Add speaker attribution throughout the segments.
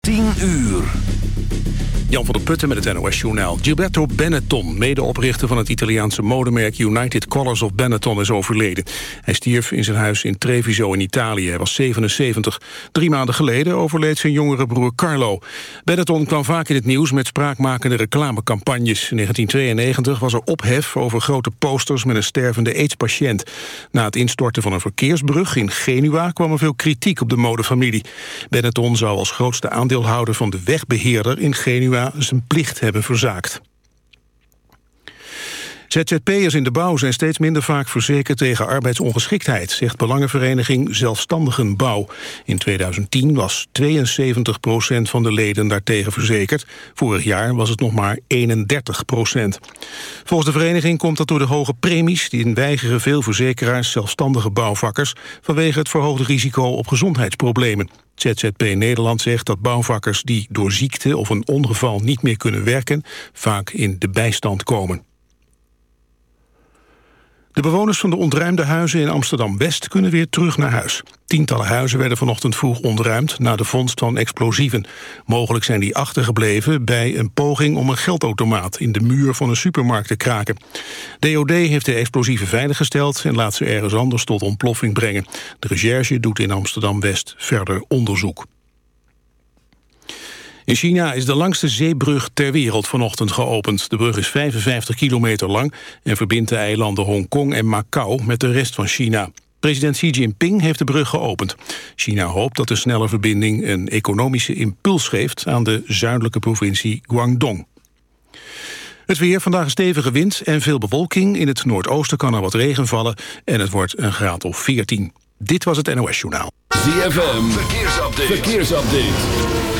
Speaker 1: 10 uur. Jan van der Putten met het NOS-journaal. Gilberto Benetton, medeoprichter van het Italiaanse modemerk United Colors of Benetton, is overleden. Hij stierf in zijn huis in Treviso in Italië. Hij was 77. Drie maanden geleden overleed zijn jongere broer Carlo. Benetton kwam vaak in het nieuws met spraakmakende reclamecampagnes. In 1992 was er ophef over grote posters met een stervende AIDS-patiënt. Na het instorten van een verkeersbrug in Genua kwam er veel kritiek op de modefamilie. Benetton zou als grootste aandeelhouder van de wegbeheerder in Genua zijn plicht hebben verzaakt. ZZP'ers in de bouw zijn steeds minder vaak verzekerd tegen arbeidsongeschiktheid, zegt Belangenvereniging Zelfstandigen Bouw. In 2010 was 72 procent van de leden daartegen verzekerd. Vorig jaar was het nog maar 31 procent. Volgens de vereniging komt dat door de hoge premies die weigeren veel verzekeraars zelfstandige bouwvakkers vanwege het verhoogde risico op gezondheidsproblemen. ZZP Nederland zegt dat bouwvakkers die door ziekte of een ongeval niet meer kunnen werken vaak in de bijstand komen. De bewoners van de ontruimde huizen in Amsterdam-West kunnen weer terug naar huis. Tientallen huizen werden vanochtend vroeg ontruimd na de vondst van explosieven. Mogelijk zijn die achtergebleven bij een poging om een geldautomaat in de muur van een supermarkt te kraken. DOD heeft de explosieven veiliggesteld en laat ze ergens anders tot ontploffing brengen. De recherche doet in Amsterdam-West verder onderzoek. In China is de langste zeebrug ter wereld vanochtend geopend. De brug is 55 kilometer lang en verbindt de eilanden Hongkong en Macau met de rest van China. President Xi Jinping heeft de brug geopend. China hoopt dat de snelle verbinding een economische impuls geeft aan de zuidelijke provincie Guangdong. Het weer, vandaag een stevige wind en veel bewolking. In het noordoosten kan er wat regen vallen en het wordt een graad of 14. Dit was het NOS Journaal.
Speaker 2: ZFM, verkeersupdate. verkeersupdate.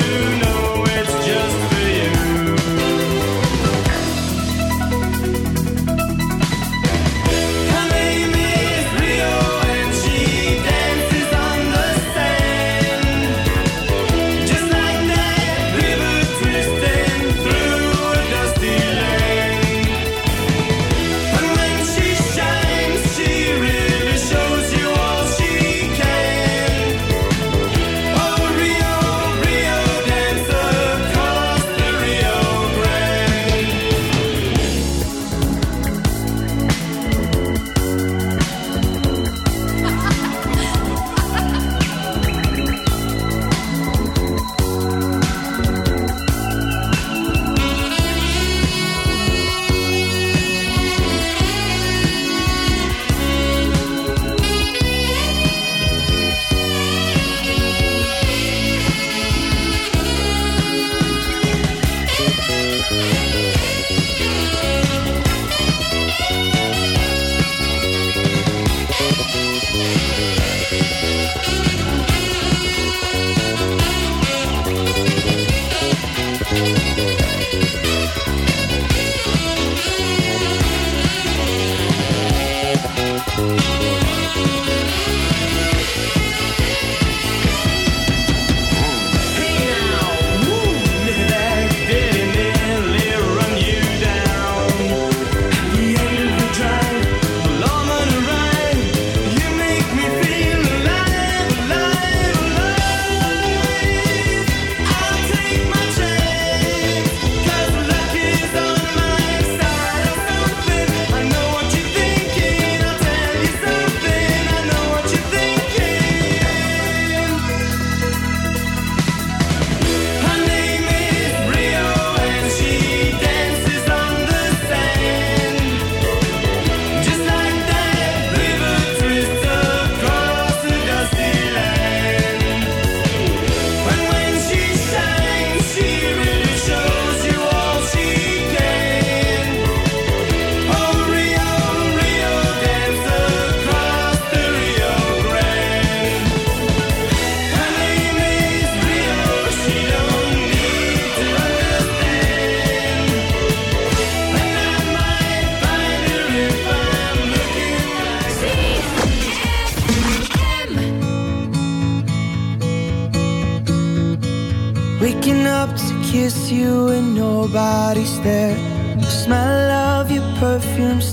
Speaker 3: you.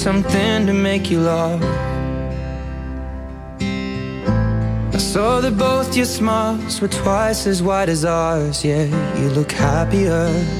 Speaker 4: Something to make you laugh. I saw that both your smiles were twice as wide as ours. Yeah, you look happier.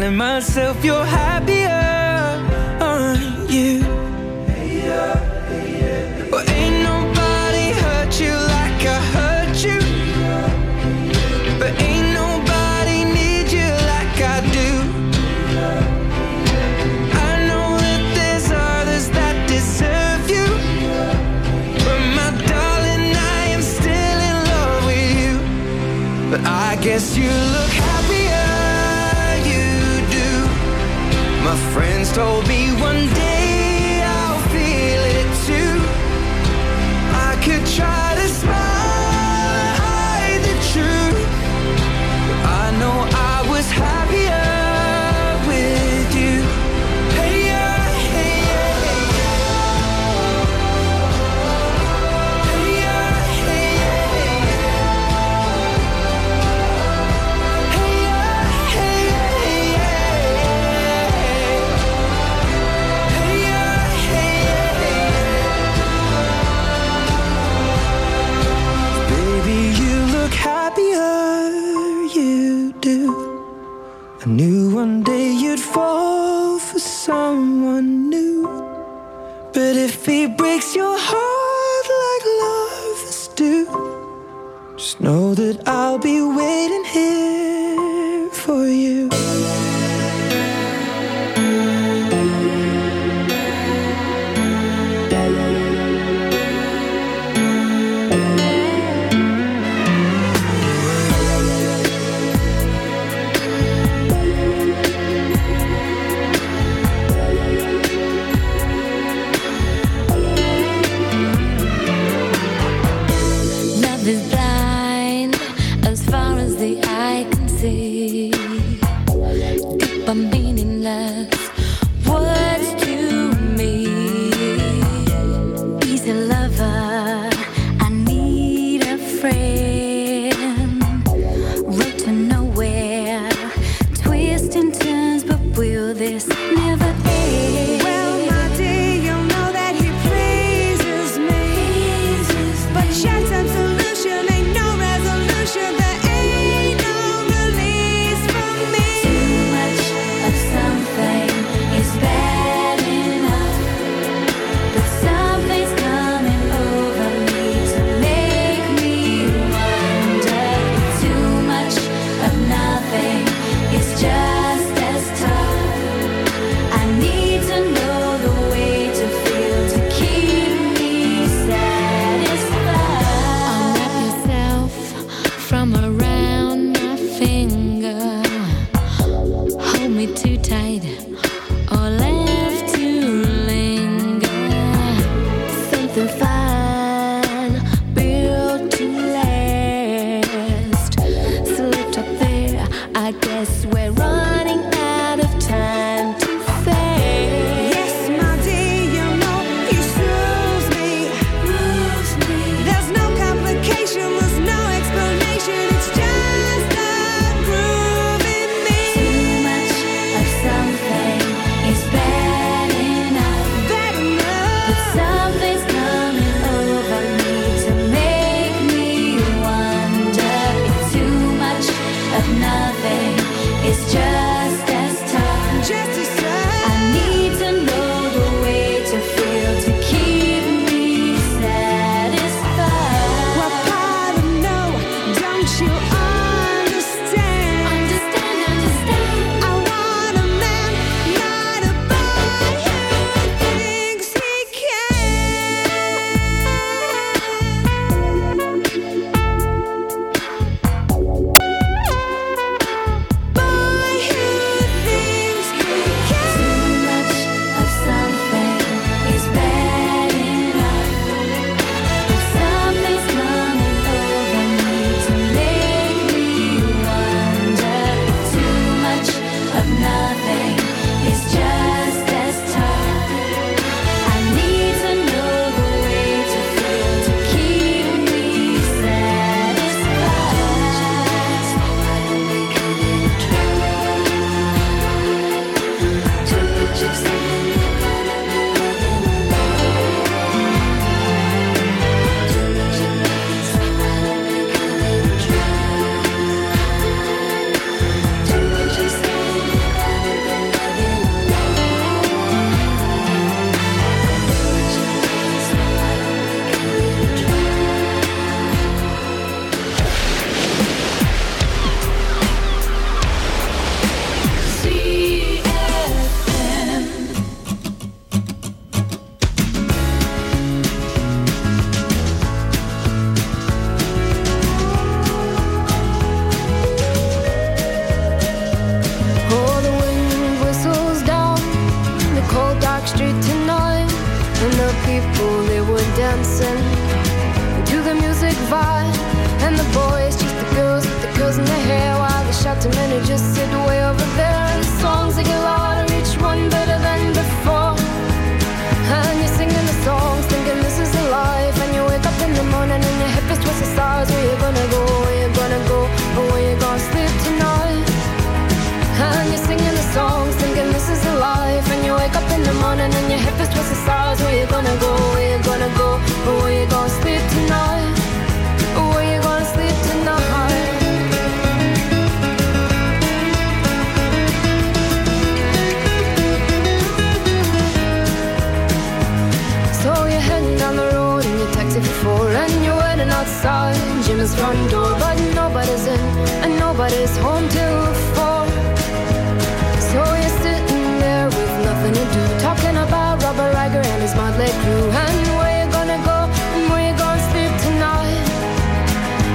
Speaker 4: telling myself you're happier, you? Ain't nobody hurt you like I hurt you. But ain't nobody need you like I do. I know that there's others that deserve you. But my darling, I am still in love with you. But I guess you look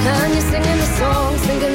Speaker 4: And
Speaker 5: you're singing the songs thinking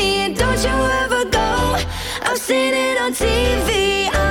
Speaker 6: you ever go. I've seen it on TV, I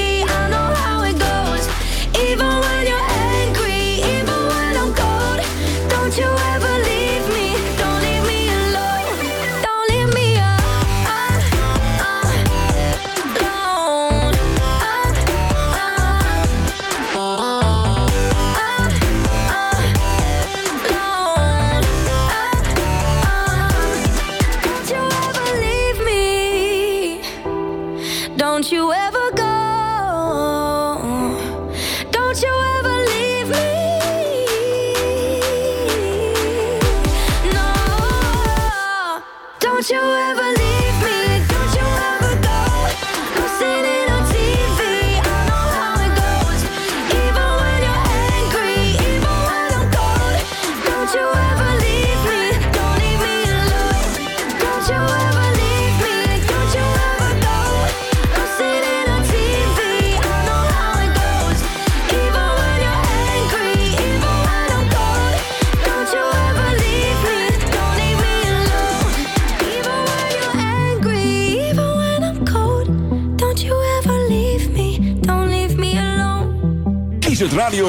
Speaker 6: Even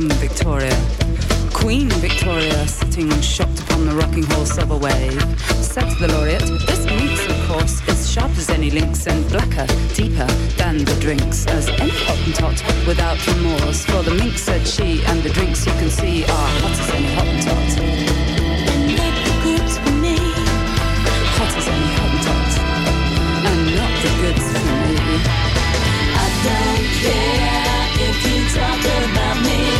Speaker 4: Queen Victoria. Queen Victoria sitting shocked upon the rocking horse of a wave, said to the laureate, This minx, of course, is sharp as any lynx and blacker, deeper than the drinks, as any hottentot without remorse. For the minx, said she, and the drinks you can see are hot as any hottentot. Let the goods for me, hot as any and not the goods for me. I don't care if you talk about me.